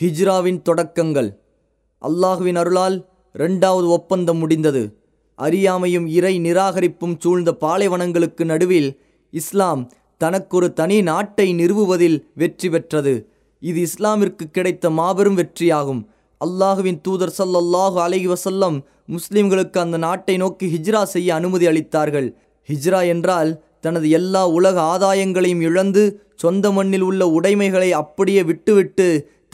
ஹிஜ்ராவின் தொடக்கங்கள். அல்லாஹுவின் அருளால் இரண்டாவது ஒப்பந்தம் முடிந்தது. அறியாமையும் இறை நிராகரிப்பும் சூழ்ந்த பாலைவனங்களுக்கு நடுவில் இஸ்லாம் தனக்கொரு தனி நாட்டை நிறுவுவதில் வெற்றி பெற்றது. இது இஸ்லாமிற்கு கிடைத்த மாபெரும் வெற்றியாகும். அல்லாஹுவின் தூதர் ஸல்லல்லாஹு அலஹி வசல்லம் முஸ்லிம்களுக்கு அந்த நாட்டை நோக்கி ஹிஜ்ரா செய்ய அனுமதி அளித்தார்கள். ஹிஜ்ரா என்றால் தனது எல்லா உலக ஆதாயங்களையும் இழந்து சொந்த மண்ணில் உள்ள உடைமைகளை அப்படியே விட்டுவிட்டு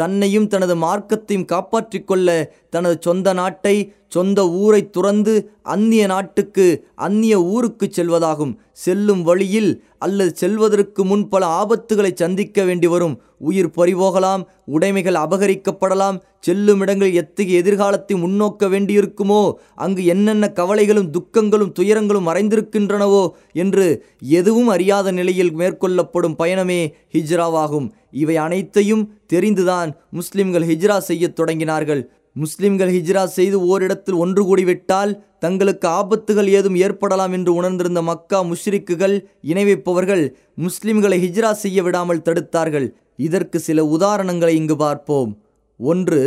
தன்னையும் தனது மார்க்கத்தையும் காப்பாற்றிக் கொள்ள தனது சொந்த நாட்டை சொந்த ஊரை துறந்து அந்நிய நாட்டுக்கு அந்நிய ஊருக்கு செல்வதாகும். செல்லும் வழியில் அல்லது செல்வதற்கு முன் பல ஆபத்துகளை சந்திக்க வேண்டி வரும் உயிர் பறிபோகலாம் உடைமைகள் அபகரிக்கப்படலாம் செல்லும் இடங்களில் எத்தகைய எதிர்காலத்தை முன்னோக்க வேண்டியிருக்குமோ? அங்கு என்னென்ன கவலைகளும் துக்கங்களும் துயரங்களும் மறைந்திருக்கின்றனவோ? என்று எதுவும் அறியாத நிலையில் மேற்கொள்ளப்படும் பயணமே ஹிஜ்ராவாகும். இவை அனைத்தையும் தெரிந்துதான் முஸ்லிம்கள் ஹிஜ்ரா செய்யத் தொடங்கினார்கள். முஸ்லிம்கள் ஹிஜ்ரா செய்து ஓரிடத்தில் ஒன்று கூடிவிட்டால் தங்களுக்கு ஆபத்துகள் ஏதும் ஏற்படலாம் என்று உணர்ந்திருந்த மக்கா முஷ்ரிக்குகள் இணை வைப்பவர்கள் முஸ்லிம்களை ஹிஜ்ரா செய்ய விடாமல் தடுத்தார்கள். இதற்கு சில உதாரணங்களை இங்கு பார்ப்போம். ஒன்று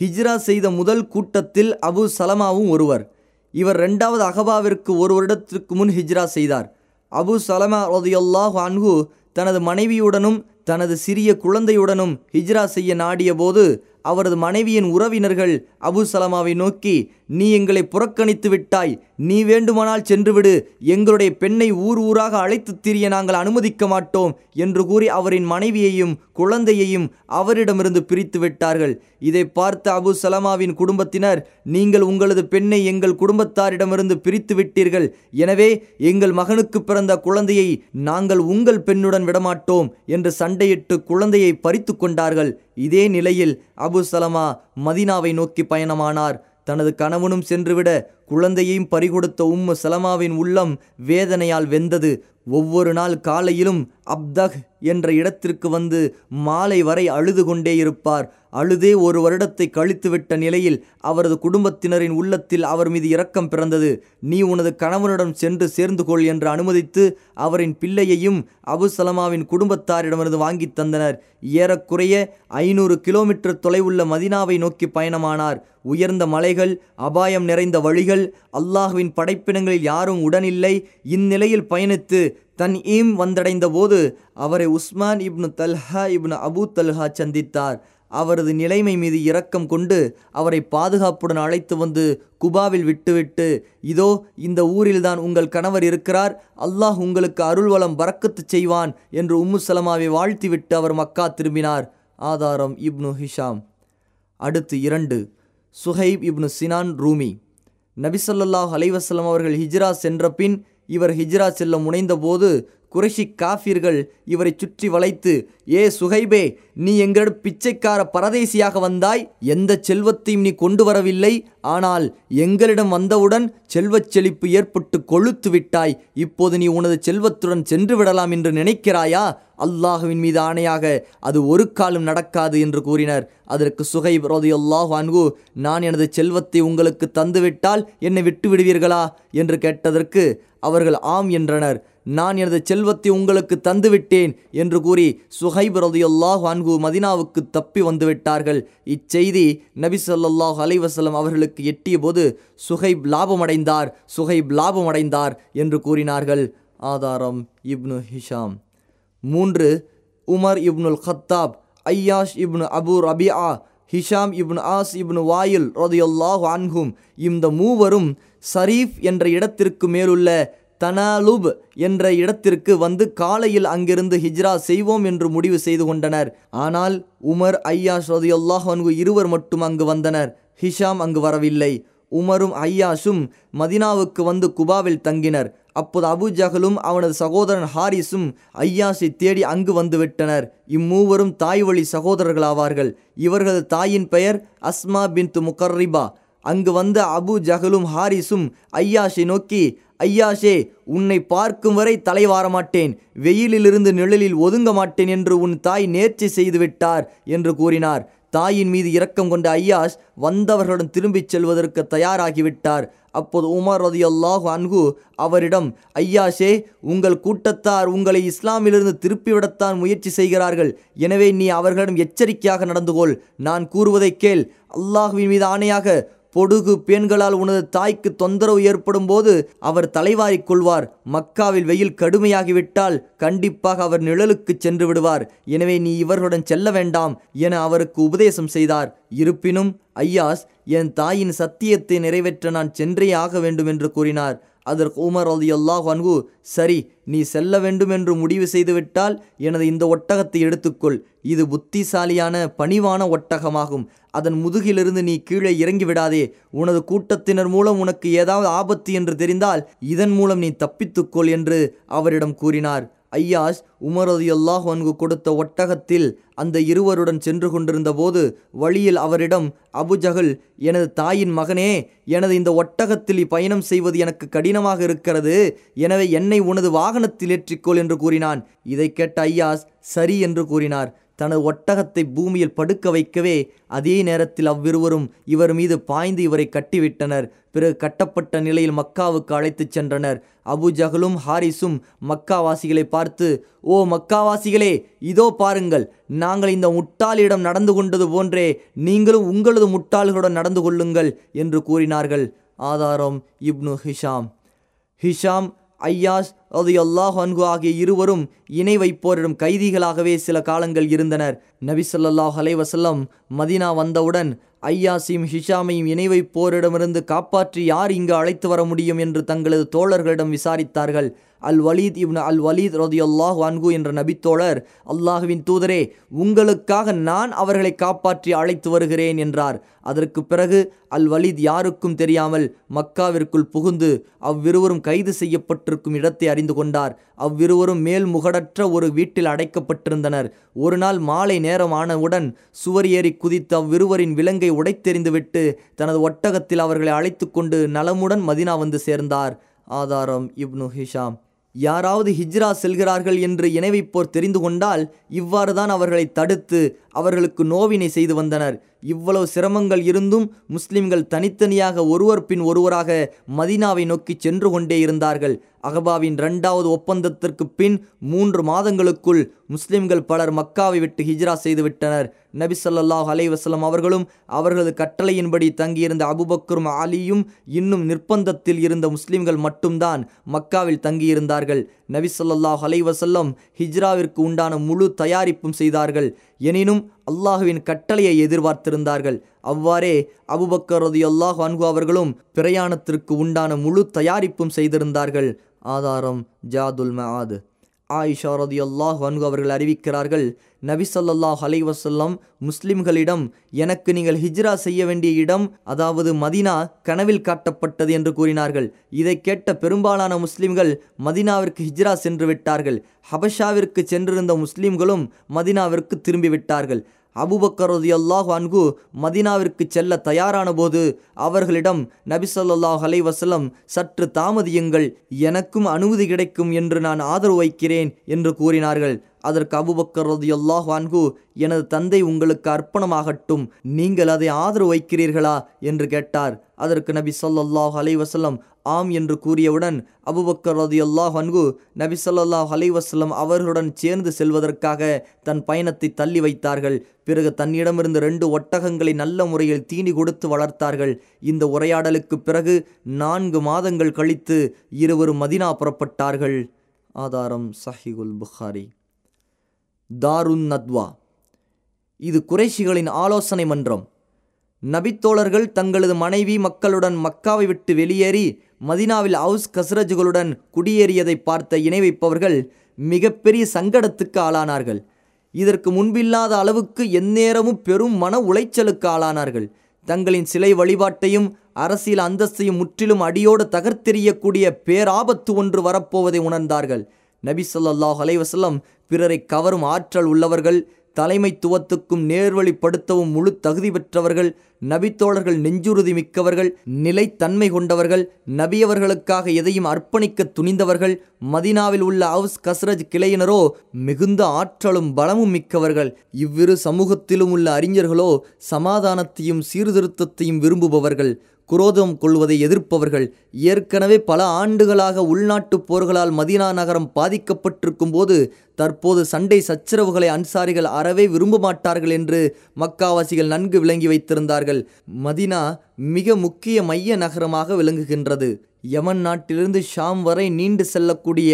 ஹிஜ்ரா செய்த முதல் கூட்டத்தில் அபு சலமாவும் ஒருவர். இவர் ரெண்டாவது அகபாவிற்கு ஒரு வருடத்திற்கு முன் ஹிஜ்ரா செய்தார். அபு சலமா ரதியுல்லாஹ் அன்ஹு தனது மனைவியுடனும் தனது சிறிய குழந்தையுடனும் ஹிஜ்ரா செய்ய நாடிய போது அவரது மனைவியின் உறவினர்கள் அபு சலமாவை நோக்கி நீ எங்களை புறக்கணித்து விட்டாய். நீ வேண்டுமானால் சென்றுவிடு. எங்களுடைய பெண்ணை ஊர் ஊராக அழைத்து திரிய நாங்கள் அனுமதிக்க மாட்டோம் என்று கூறி அவரின் மனைவியையும் குழந்தையையும் அவரிடமிருந்து பிரித்து விட்டார்கள். இதை பார்த்த அபு சலமாவின் குடும்பத்தினர் நீங்கள் உங்களது பெண்ணை எங்கள் குடும்பத்தாரிடமிருந்து பிரித்து விட்டீர்கள். எனவே எங்கள் மகனுக்கு பிறந்த குழந்தையை நாங்கள் உங்கள் பெண்ணுடன் விடமாட்டோம் என்று சண்டையிட்டு குழந்தையை பறித்து கொண்டார்கள். இதே நிலையில் அபு சலமா மதினாவை நோக்கி பயணமானார். தனது கணவனும் சென்றுவிட குழந்தையையும் பறிகொடுத்த உம்மு சலமாவின் உள்ளம் வேதனையால் வெந்தது. ஒவ்வொரு நாள் காலையிலும் அப்தஹ் என்ற இடத்திற்கு வந்து மாலை வரை அழுது கொண்டே இருப்பார். அழுதே ஒரு வருடத்தை கழித்துவிட்ட நிலையில் அவரது குடும்பத்தினரின் உள்ளத்தில் அவர் மீது இரக்கம் பிறந்தது. நீ உனது கணவனுடன் சென்று சேர்ந்து கொள் என்று அனுமதித்து அவரின் பிள்ளையையும் அபு சலமாவின் குடும்பத்தாரிடமிருந்து வாங்கி தந்தனர். ஏறக்குறைய ஐநூறு கிலோமீட்டர் தொலைவுள்ள மதினாவை நோக்கி பயணமானார். உயர்ந்த மலைகள் அபாயம் நிறைந்த வழிகள் அல்லாஹுவின் படைப்பினங்களில் யாரும் உடனில்லை. இந்நிலையில் பயணித்து தன் ஈம் வந்தடைந்த போது அவரை உஸ்மான் இப்னு தல்ஹா இப்னு அபு தல்ஹா சந்தித்தார். அவரது நிலைமை மீது இரக்கம் கொண்டு அவரை பாதுகாப்புடன் அழைத்து வந்து குபாவில் விட்டுவிட்டு இதோ இந்த ஊரில்தான் உங்கள் கணவர் இருக்கிறார். அல்லாஹ் உங்களுக்கு அருள்வளம் பறக்கத்து செய்வான் என்று உம்மு சலமாவை வாழ்த்திவிட்டு அவர் மக்கா திரும்பினார். ஆதாரம் இப்னு ஹிஷாம். அடுத்து இரண்டு. சுஹைப் இப்னு சினான் ரூமி. நபிசல்லாஹ் அலைவசல்லம் அவர்கள் ஹிஜ்ரா சென்ற பின் இவர் ஹிஜ்ரா செல்ல முனைந்தபோது குறைஷி காஃபிர்கள் இவரை சுற்றி வளைத்து ஏ சுகைபே நீ எங்களிடம் பிச்சைக்கார பரதேசியாக வந்தாய் எந்த செல்வத்தையும் நீ கொண்டு வரவில்லை ஆனால் எங்களிடம் வந்தவுடன் செல்வச் செழிப்பு ஏற்பட்டு கொழுத்து விட்டாய் இப்போது நீ உனது செல்வத்துடன் சென்று விடலாம் என்று நினைக்கிறாயா? அல்லாஹுவின் மீது ஆணையாக அது ஒரு காலம் நடக்காது என்று கூறினர். அதற்கு சுகைப் ரதியுல்லாஹ் அன்கு நான் எனது செல்வத்தை உங்களுக்கு தந்துவிட்டால் என்னை விட்டு விடுவீர்களா என்று கேட்டதற்கு அவர்கள் ஆம் என்றனர். நான் எனது செல்வத்தை உங்களுக்கு தந்துவிட்டேன் என்று கூறி சுஹைப் ரதியுல்லாஹ் அன்கு மதினாவுக்கு தப்பி வந்துவிட்டார்கள். இச்செய்தி நபி சொல்லாஹ் அலைவசலம் அவர்களுக்கு எட்டிய போது சுஹைப் லாபமடைந்தார் சுஹைப் லாபமடைந்தார் என்று கூறினார்கள். ஆதாரம் இப்னு ஹிஷாம். மூன்று உமர் இப்னுல் ஹத்தாப் ஐயாஷ் இப்னு அபு ரபியா ஹிஷாம் இப்னு ஆஸ் இப்னு வாயில் ரதியுல்லாஹ் அன்ஹும். இந்த மூவரும் சரீஃப் என்ற இடத்திற்கு மேலுள்ள தனாலுப் என்ற இடத்திற்கு வந்து காலையில் அங்கிருந்து ஹிஜ்ரா செய்வோம் என்று முடிவு செய்து கொண்டனர். ஆனால் உமர் ஐயாஷ் ரதியுல்லாஹ் அன்கு இருவர் மட்டும் அங்கு வந்தனர். ஹிஷாம் அங்கு வரவில்லை. உமரும் ஐயாஷும் மதினாவுக்கு வந்து குபாவில் தங்கினர். அப்போது அபு ஜஹலும் அவனது சகோதரன் ஹாரிஸும் ஐயாஸை தேடி அங்கு வந்துவிட்டனர் இம்மூவரும் தாய் வழி சகோதரர்களாவார்கள். இவர்களது தாயின் பெயர் அஸ்மா பின் முகர்ரிபா. அங்கு வந்த அபு ஜஹலும் ஹாரிஸும் ஐயாஷை நோக்கி ஐயாஷே உன்னை பார்க்கும் வரை தலைவார மாட்டேன் வெயிலிலிருந்து நிழலில் ஒதுங்க மாட்டேன் என்று உன் தாய் நேர்ச்சி செய்துவிட்டார் என்று கூறினார். தாயின் மீது இரக்கம் கொண்ட ஐயாஷ் வந்தவர்களுடன் திரும்பிச் செல்வதற்கு தயாராகிவிட்டார் அப்போது உமர் ரதி அல்லாஹு அன்கு அவரிடம் ஐயாஷே உங்கள் கூட்டத்தார் உங்களை இஸ்லாமிலிருந்து திருப்பிவிடத்தான் முயற்சி செய்கிறார்கள். எனவே நீ அவர்களிடம் எச்சரிக்கையாக நடந்து கொள் நான் கூறுவதை கேள். அல்லாஹுவின் மீது ஆணையாக பொடுகு பெண்களால் உனது தாய்க்கு தொந்தரவு ஏற்படும் போது அவர் தலைவாரிக் கொள்வார். மக்காவில் வெயில் கடுமையாகிவிட்டால் கண்டிப்பாக அவர் நிழலுக்கு சென்று விடுவார். எனவே நீ இவர்களுடன் செல்ல வேண்டாம் என அவருக்கு உபதேசம் செய்தார். இருப்பினும் ஐயாஸ் என் தாயின் சத்தியத்தை நிறைவேற்ற நான் சென்றே ஆக வேண்டும் என்று கூறினார். அதற்கு உமர் அலி அல்லாஹ் அன்கு சரி நீ செல்ல வேண்டும் என்று முடிவு செய்துவிட்டால் எனது இந்த ஒட்டகத்தை எடுத்துக்கொள். இது புத்திசாலியான பணிவான ஒட்டகமாகும். அதன் முதுகிலிருந்து நீ கீழே இறங்கி விடாதே உனது கூட்டத்தினர் மூலம் உனக்கு ஏதாவது ஆபத்து என்று தெரிந்தால் இதன் மூலம் நீ தப்பித்துக்கொள் என்று அவரிடம் கூறினார். ஐயாஸ் உமரது அல்லாஹ் அன்கு கொடுத்த ஒட்டகத்தில் அந்த இருவருடன் சென்று கொண்டிருந்த போது வழியில் அவரிடம் அபுஜகல் எனது தாயின் மகனே எனது இந்த ஒட்டகத்தில் பயணம் செய்வது எனக்கு கடினமாக இருக்கிறது. எனவே என்னை உனது வாகனத்தில் ஏற்றிக்கொள் என்று கூறினான். இதை கேட்ட ஐயாஸ் சரி என்று கூறினார். தனது ஒட்டகத்தை பூமியில் படுக்க வைக்கவே அதே நேரத்தில் அவ்விருவரும் இவர் மீது பாய்ந்து இவரை கட்டிவிட்டனர். பிறகு கட்டப்பட்ட நிலையில் மக்காவுக்கு அழைத்துச் சென்றனர். அபுஜகலும் ஹாரிஸும் மக்காவாசிகளை பார்த்து ஓ மக்காவாசிகளே இதோ பாருங்கள் நாங்கள் இந்த முட்டாளிடம் நடந்து கொண்டது போன்றே நீங்களும் உங்களது முட்டாள்களுடன் நடந்து கொள்ளுங்கள் என்று கூறினார்கள். ஆதாரம் இப்னு ஹிஷாம். ஹிஷாம் ஐயாஸ் அது அல்லாஹ் அன்கு ஆகிய இருவரும் இணை வைப்போரிடம் கைதிகளாகவே சில காலங்கள் இருந்தனர். நபிசல்லாஹ் அலைவசல்லம் மதினா வந்தவுடன் ஐயாசியும் ஹிஷாமையும் இணை வைப்போரிடமிருந்து காப்பாற்றி யார் இங்கு அழைத்து வர முடியும் என்று தங்களது தோழர்களிடம் விசாரித்தார்கள். அல் வலீத் இப்னு அல் வலீத் ரதி அல்லாஹ் அன்கு என்ற நபித்தோழர் அல்லாஹுவின் தூதரே உங்களுக்காக நான் அவர்களை காப்பாற்றி அழைத்து வருகிறேன் என்றார். அதற்கு பிறகு அல் வலீத் யாருக்கும் தெரியாமல் மக்காவிற்குள் புகுந்து அவ்விருவரும் கைது செய்யப்பட்டிருக்கும் இடத்தை அறிந்து கொண்டார். அவ்விருவரும் மேல் முகடற்ற ஒரு வீட்டில் அடைக்கப்பட்டிருந்தனர். ஒரு நாள் மாலை நேரம் ஆனவுடன் சுவர் ஏறி குதித்து அவ்விருவரின் விலங்கை உடைத்தெறிந்துவிட்டு தனது ஒட்டகத்தில் அவர்களை அழைத்து கொண்டு நலமுடன் மதினா வந்து சேர்ந்தார். ஆதாரம் இப்னு ஹிஷாம். யாராவது ஹிஜ்ரா செல்கிறார்கள் என்று இணைவைப்போர் தெரிந்து கொண்டால் இவ்வாறு தான் அவர்களை தடுத்து அவர்களுக்கு நோவினை செய்து வந்தனர். இவ்வளவு சிரமங்கள் இருந்தும் முஸ்லிம்கள் தனித்தனியாக ஒருவர் பின் ஒருவராக மதினாவை நோக்கி சென்று கொண்டே இருந்தார்கள். அகபாவின் இரண்டாவது ஒப்பந்தத்திற்கு பின் மூன்று மாதங்களுக்குள் முஸ்லிம்கள் பலர் மக்காவை விட்டு ஹிஜ்ரா செய்துவிட்டனர் நபி சொல்லாஹ் அலைவசலம் அவர்களும் அவர்களது கட்டளையின்படி தங்கியிருந்த அபுபக்கரும் அலியும் இன்னும் நிர்பந்தத்தில் இருந்த முஸ்லிம்கள் மட்டும்தான் மக்காவில் தங்கியிருந்தார்கள். நபி சொல்லாஹ் அலைவசல்லம் ஹிஜ்ராவிற்கு உண்டான முழு தயாரிப்பும் செய்தார்கள். எனினும் அல்லாஹுவின் கட்டளையை எதிர்பார்த்திருந்தார்கள். அவ்வாறே அபுபக்கரது அல்லாஹ் அன்கு அவர்களும் பிரயாணத்திற்கு உண்டான முழு தயாரிப்பும் செய்திருந்தார்கள். ஆதாரம் ஜாதுல் மஹாது ஆயிஷா ரதி அல்லாஹ் அன்கு அவர்கள் அறிவிக்கிறார்கள் நபி சொல்லாஹ் அலைவசல்லம் முஸ்லிம்களிடம் எனக்கு நீங்கள் ஹிஜ்ரா செய்ய வேண்டிய இடம் அதாவது மதினா கனவில் காட்டப்பட்டது என்று கூறினார்கள். இதை கேட்ட பெரும்பாலான முஸ்லிம்கள் மதினாவிற்கு ஹிஜ்ரா சென்று விட்டார்கள். ஹபஷாவிற்கு சென்றிருந்த முஸ்லிம்களும் மதினாவிற்கு திரும்பிவிட்டார்கள் அபுபக்கரது அல்லாஹ் அன்கு மதினாவிற்கு செல்ல தயாரான போது அவர்களிடம் நபிசல்லாஹ் அலைவசலம் வசலம் சற்று தாமதியுங்கள் எனக்கும் அனுமதி கிடைக்கும் என்று நான் ஆதரவு வைக்கிறேன் என்று கூறினார்கள். அதற்கு அபுபக்கர் ரதி அல்லாஹ் அன்கு எனது தந்தை உங்களுக்கு அர்ப்பணமாகட்டும். நீங்கள் அதை ஆதரவு வைக்கிறீர்களா? என்று கேட்டார். அதற்கு நபி சொல்லாஹ் அலைவசல்லம் ஆம் என்று கூறியவுடன் அபுபக்கர் ரதி அல்லாஹ் அன்கு நபி சொல்லாஹ் அலைவசல்லம் அவர்களுடன் சேர்ந்து செல்வதற்காக தன் பயணத்தை தள்ளி வைத்தார்கள். பிறகு தன்னிடமிருந்து ரெண்டு ஒட்டகங்களை நல்ல முறையில் தீனி கொடுத்து வளர்த்தார்கள். இந்த உரையாடலுக்கு பிறகு நான்கு மாதங்கள் கழித்து இருவரும் மதினா புறப்பட்டார்கள். ஆதாரம் சஹிகுல் புகாரி. தாருன் நத்வா. இது குறைஷிகளின் ஆலோசனை மன்றம். நபித்தோழர்கள் தங்களது மனைவி மக்களுடன் மக்காவை விட்டு வெளியேறி மதினாவில் ஹவுஸ் கஸ்ரஜுகளுடன் குடியேறியதை பார்த்த இணை வைப்பவர்கள் மிகப்பெரிய சங்கடத்துக்கு ஆளானார்கள். இதற்கு முன்பில்லாத அளவுக்கு எந்நேரமும் பெரும் மன உளைச்சலுக்கு ஆளானார்கள். தங்களின் சிலை வழிபாட்டையும் அரசியல் அந்தஸ்தையும் முற்றிலும் அடியோடு தகர்த்தெறியக்கூடிய பேராபத்து ஒன்று வரப்போவதை உணர்ந்தார்கள். நபி சொல்லாஹ் அலைவசல்லம் பிறரை கவரும் ஆற்றல் உள்ளவர்கள் தலைமைத்துவத்துக்கும் நேர்வழிப்படுத்தவும் முழு தகுதி பெற்றவர்கள் நபித்தோழர்கள் நெஞ்சுறுதி மிக்கவர்கள் நிலைத்தன்மை கொண்டவர்கள் நபியவர்களுக்காக எதையும் அர்ப்பணிக்க துணிந்தவர்கள் மதினாவில் உள்ள அவுஸ் கஸ்ரஜ் கிளையினரோ மிகுந்த ஆற்றலும் பலமும் மிக்கவர்கள். இவ்விரு சமூகத்திலும் உள்ள அறிஞர்களோ சமாதானத்தையும் சீர்திருத்தத்தையும் விரும்புபவர்கள். குரோதம் கொள்வதை எதிர்ப்பவர்கள் ஏற்கனவே பல ஆண்டுகளாக உள்நாட்டுப் போர்களால் மதீனா நகரம் பாதிக்கப்பட்டிருக்கும் போது தற்போது சண்டை சச்சரவுகளை அன்சாரிகள் அறவே விரும்ப மாட்டார்கள் என்று மக்காவாசிகள் நன்கு விளங்கி வைத்திருந்தார்கள். மதினா மிக முக்கிய மைய நகரமாக விளங்குகின்றது. யமன் நாட்டிலிருந்து ஷாம் வரை நீண்டு செல்லக்கூடிய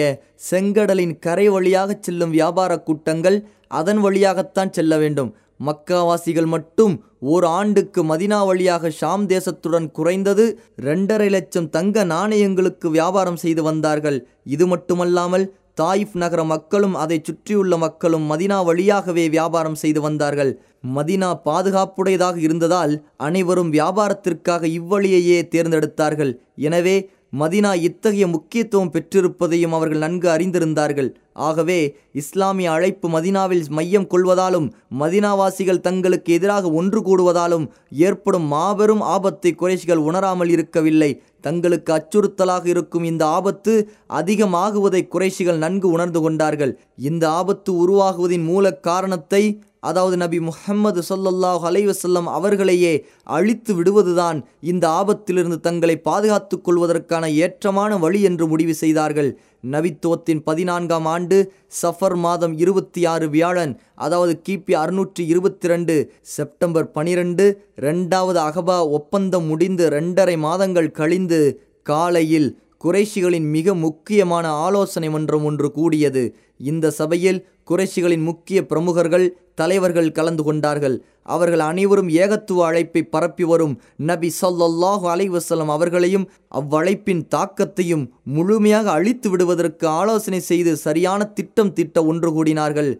செங்கடலின் கரை வழியாக செல்லும் வியாபார கூட்டங்கள் அதன் வழியாகத்தான் செல்ல வேண்டும். மக்காவாசிகள் மட்டும் ஓர் ஆண்டுக்கு மதினா வழியாக ஷாம் தேசத்துடன் குறைந்தது இரண்டரை லட்சம் தங்க நாணயங்களுக்கு வியாபாரம் செய்து வந்தார்கள். இது மட்டுமல்லாமல் தாயிஃப் நகர மக்களும் அதை சுற்றியுள்ள மக்களும் மதினா வழியாகவே வியாபாரம் செய்து வந்தார்கள். மதினா பாதுகாப்புடையதாக இருந்ததால் அனைவரும் வியாபாரத்திற்காக இவ்வழியையே தேர்ந்தெடுத்தார்கள். எனவே மதினா இத்தகைய முக்கியத்துவம் பெற்றிருப்பதையும் அவர்கள் நன்கு அறிந்திருந்தார்கள். ஆகவே இஸ்லாமிய அழைப்பு மதினாவில் மையம் கொள்வதாலும் மதினாவாசிகள் தங்களுக்கு எதிராக ஒன்று கூடுவதாலும் ஏற்படும் மாபெரும் ஆபத்தை குறைஷிகள் உணராமல் இருக்கவில்லை. தங்களுக்கு அச்சுறுத்தலாக இருக்கும் இந்த ஆபத்து அதிகமாகுவதை குறைஷிகள் நன்கு உணர்ந்து கொண்டார்கள். இந்த ஆபத்து உருவாகுவதின் மூல காரணத்தை அதாவது நபி முஹம்மது சொல்லல்லாஹ் அலைவசல்லம் அவர்களையே அழித்து விடுவதுதான் இந்த ஆபத்திலிருந்து தங்களை பாதுகாத்து கொள்வதற்கான ஏற்றமான வழி என்று முடிவு செய்தார்கள். நபித்துவத்தின் பதினான்காம் ஆண்டு சஃபர் மாதம் இருபத்தி ஆறு வியாழன் அதாவது கிபி அறுநூற்றி இருபத்தி ரெண்டு செப்டம்பர் பனிரெண்டு ரெண்டாவது அகபா ஒப்பந்தம் முடிந்து ரெண்டரை மாதங்கள் கழிந்து காலையில் குறைஷிகளின் மிக முக்கியமான ஆலோசனை மன்றம் ஒன்று கூடியது. இந்த சபையில் குறைஷிகளின் முக்கிய பிரமுகர்கள் தலைவர்கள் கலந்து கொண்டார்கள். அவர்கள் அனைவரும் ஏகத்துவ அழைப்பை பரப்பி வரும் நபி சொல்லல்லாஹு அலைவசலம் அவர்களையும் அவ்வழைப்பின் தாக்கத்தையும் முழுமையாக அழித்து விடுவதற்கு ஆலோசனை செய்து சரியான திட்டம் திட்ட ஒன்று கூடினார்கள்.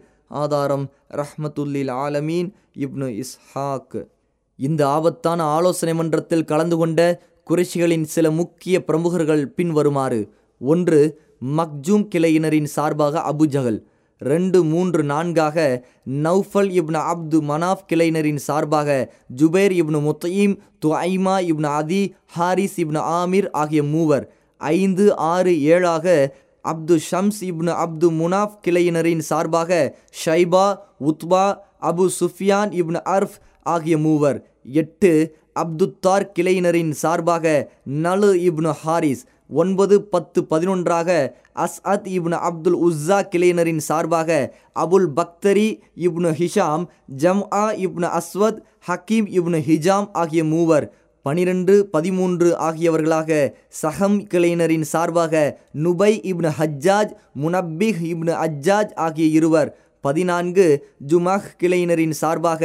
ஆதாரம் ரஹ்மத்துல்லில் ஆலமீன் இப்னு இஸ்ஹாக். இந்த ஆபத்தான ஆலோசனை மன்றத்தில் கலந்து கொண்ட குறைஷிகளின் சில முக்கிய பிரமுகர்கள் பின்வருமாறு ஒன்று மக்ஜூம் கிளையினரின் சார்பாக அபுஜகல் ரெண்டு மூன்று நான்காக நௌஃபல் இப்னு அப்து மனாஃப் கிளையினரின் சார்பாக ஜுபேர் இப்னு முத்தயீம் துஐமா இப்னு அதி ஹாரிஸ் இப்னு ஆமீர் ஆகிய மூவர் ஐந்து ஆறு ஏழாக அப்து ஷம்ஸ் இப்னு அப்து முனாஃப் கிளையினரின் சார்பாக ஷைபா உத்பா அபு சுஃபியான் இப்னு அர்ஃப் ஆகிய மூவர் எட்டு அப்துத்தார் கிளையினரின் சார்பாக நலு இப்னு ஹாரிஸ் ஒன்பது பத்து பதினொன்றாக அஸ்அத் இப்னு அப்துல் உஸ்ஸா கிளையினரின் சார்பாக அபுல் பக்தரி இப்னு ஹிஷாம் ஜம் ஆ இப்னு அஸ்வத் ஹக்கீம் இப்னு ஹிஜாம் ஆகிய மூவர் பனிரெண்டு பதிமூன்று ஆகியவர்களாக சஹம் கிளையினரின் சார்பாக நுபை இப்னு ஹஜ்ஜாஜ் முனப்பிஹ் இப்னு அஜ்ஜாஜ் ஆகிய இருவர் பதினான்கு ஜுமாஹ் கிளையினரின் சார்பாக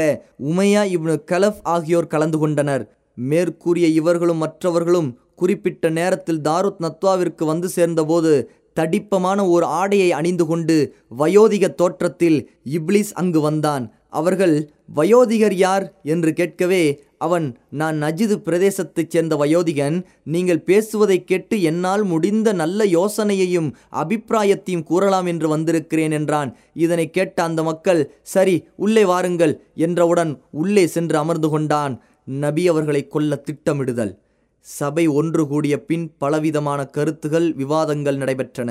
உமையா இப்னு கலஃப் ஆகியோர் கலந்து கொண்டனர். மேற்கூறிய இவர்களும் மற்றவர்களும் குறிப்பிட்ட நேரத்தில் தாருத் நத்வாவிற்கு வந்து சேர்ந்தபோது தடிப்பமான ஒரு ஆடையை அணிந்து கொண்டு வயோதிக தோற்றத்தில் இப்லிஸ் அங்கு வந்தான். அவர்கள் வயோதிகர் யார்? என்று கேட்கவே அவன் நான் நஜிது பிரதேசத்தைச் சேர்ந்த வயோதிகன் நீங்கள் பேசுவதை கேட்டு என்னால் முடிந்த நல்ல யோசனையையும் அபிப்பிராயத்தையும் கூறலாம் என்று வந்திருக்கிறேன் என்றான். இதனை கேட்ட அந்த மக்கள் சரி உள்ளே வாருங்கள் என்றவுடன் உள்ளே சென்று அமர்ந்து கொண்டான். நபி அவர்களை கொல்ல திட்டமிடுதல். சபை ஒன்று கூடிய பின் பலவிதமான கருத்துகள் விவாதங்கள் நடைபெற்றன.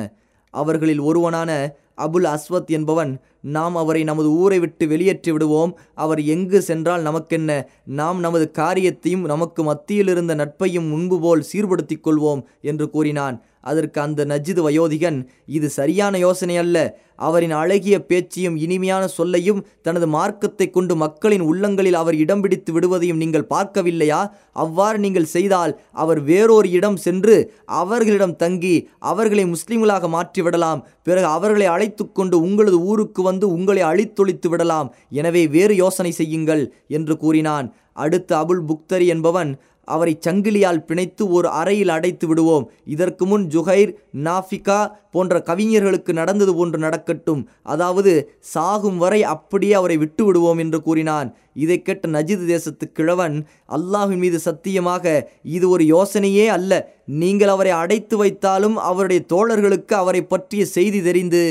அவர்களில் ஒருவனான அபுல் அஸ்வத் என்பவன் நாம் அவரை நமது ஊரை விட்டு வெளியேற்றி விடுவோம். அவர் எங்கு சென்றால் நமக்கென்ன? நாம் நமது காரியத்தையும் நமக்கு மத்தியில் இருந்த நட்பையும் முன்பு போல் சீர்படுத்திக் கொள்வோம் என்று கூறினான். அதற்கு அந்த நஜிது வயோதிகன் இது சரியான யோசனை அல்ல. அவரின் அழகிய பேச்சையும் இனிமையான சொல்லையும் தனது மார்க்கத்தை கொண்டு மக்களின் உள்ளங்களில் அவர் இடம் பிடித்து விடுவதையும் நீங்கள் பார்க்கவில்லையா? அவ்வாறு நீங்கள் செய்தால் அவர் வேறொரு இடம் சென்று அவர்களிடம் தங்கி அவர்களை முஸ்லிம்களாக மாற்றிவிடலாம். பிறகு அவர்களை அழைத்து கொண்டு உங்களது ஊருக்கு வந்து உங்களை அழித்தொழித்து விடலாம். எனவே வேறு யோசனை செய்யுங்கள் என்று கூறினான். அடுத்து அபுல் புக்தரி என்பவன் அவரை சங்கிலியால் பிணைத்து ஒரு அறையில் அடைத்து விடுவோம். இதற்கு முன் ஜுஹைர் நாஃபிகா போன்ற கவிஞர்களுக்கு நடந்தது போன்று நடக்கட்டும். அதாவது சாகும் வரை அப்படியே அவரை விட்டு விடுவோம் என்று கூறினான். இதை கேட்ட நஜித் தேசத்து கிழவன் அல்லாஹின் மீது சத்தியமாக இது ஒரு யோசனையே அல்ல. நீங்கள் அவரை அடைத்து வைத்தாலும் அவருடைய தோழர்களுக்கு அவரை பற்றிய செய்தி தெரிந்து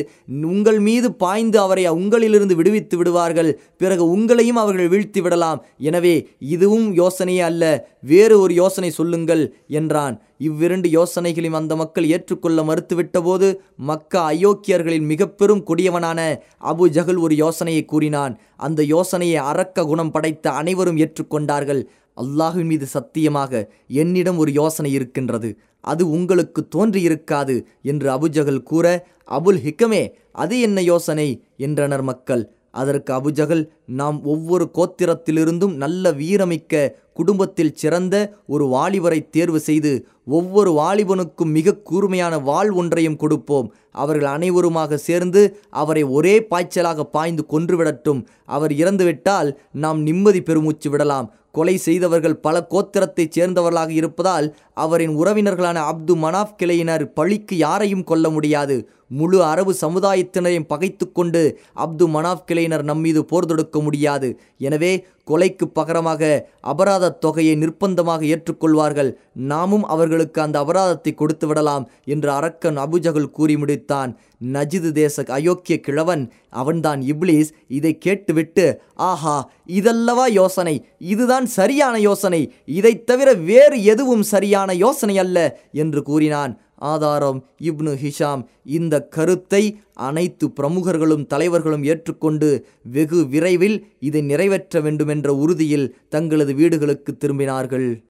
உங்கள் மீது பாய்ந்து அவரை உங்களிலிருந்து விடுவித்து விடுவார்கள். பிறகு உங்களையும் அவர்கள் வீழ்த்தி விடலாம். எனவே இதுவும் யோசனையே அல்ல. வேறு ஒரு யோசனை சொல்லுங்கள் என்றான். இவ்விரண்டு யோசனைகளையும் அந்த மக்கள் ஏற்றுக்கொள்ள மறுத்துவிட்டபோது மக்க மக்கா அயோக்கியர்களின் மிக பெரும் கொடியவனான அபு ஜஹல் ஒரு யோசனையை கூறினான். அந்த யோசனையை அரக்க குணம் படைத்த அனைவரும் ஏற்றுக்கொண்டார்கள். அல்லாஹின் மீது சத்தியமாக என்னிடம் ஒரு யோசனை இருக்கின்றது. அது உங்களுக்கு தோன்றியிருக்காது என்று அபுஜகல் கூற அபுல் ஹிக்கமே அது என்ன யோசனை? என்றனர் மக்கள். அதற்கு அபுஜகல் நாம் ஒவ்வொரு கோத்திரத்திலிருந்தும் நல்ல வீரமிக்க குடும்பத்தில் சிறந்த ஒரு வாலிபரை தேர்வு செய்து ஒவ்வொரு வாலிபனுக்கும் மிக கூர்மையான வாள் ஒன்றையும் கொடுப்போம். அவர்கள் அனைவருமாக சேர்ந்து அவரை ஒரே பாய்ச்சலாக பாய்ந்து கொன்றுவிடட்டும். அவர் இறந்துவிட்டால் நாம் நிம்மதி பெருமூச்சு விடலாம். கொலை செய்தவர்கள் பல கோத்திரத்தைச் சேர்ந்தவர்களாக இருப்பதால் அவரின் உறவினர்களான அப்து மனாப் கிளையினர் பழிக்கு யாரையும் கொல்ல முடியாது. முழு அரபு சமுதாயத்தினரையும் பகைத்து கொண்டு அப்து மனாப் கிளையினர் நம்மீது போர் தொடுக்க முடியாது. எனவே கொலைக்கு பகரமாக அபராத தொகையை நிர்பந்தமாக ஏற்றுக்கொள்வார்கள். நாமும் அவர்களுக்கு அந்த அபராதத்தை கொடுத்து விடலாம் என்று அரக்கன் அபுஜகுல் கூறி முடித்தான். நஜிது தேச அயோக்கிய கிழவன் அவன்தான் இப்ளீஸ் இதை கேட்டுவிட்டு ஆஹா இதல்லவா யோசனை இதுதான் சரியான யோசனை இதைத் தவிர வேறு எதுவும் சரியான யோசனை அல்ல என்று கூறினான். ஆதாரம் இப்னு ஹிஷாம். இந்த கருத்தை அனைத்து பிரமுகர்களும் தலைவர்களும் ஏற்றுக்கொண்டு வெகு விரைவில் இதை நிறைவேற்ற வேண்டுமென்ற உறுதியில் தங்களது வீடுகளுக்கு திரும்பினார்கள்.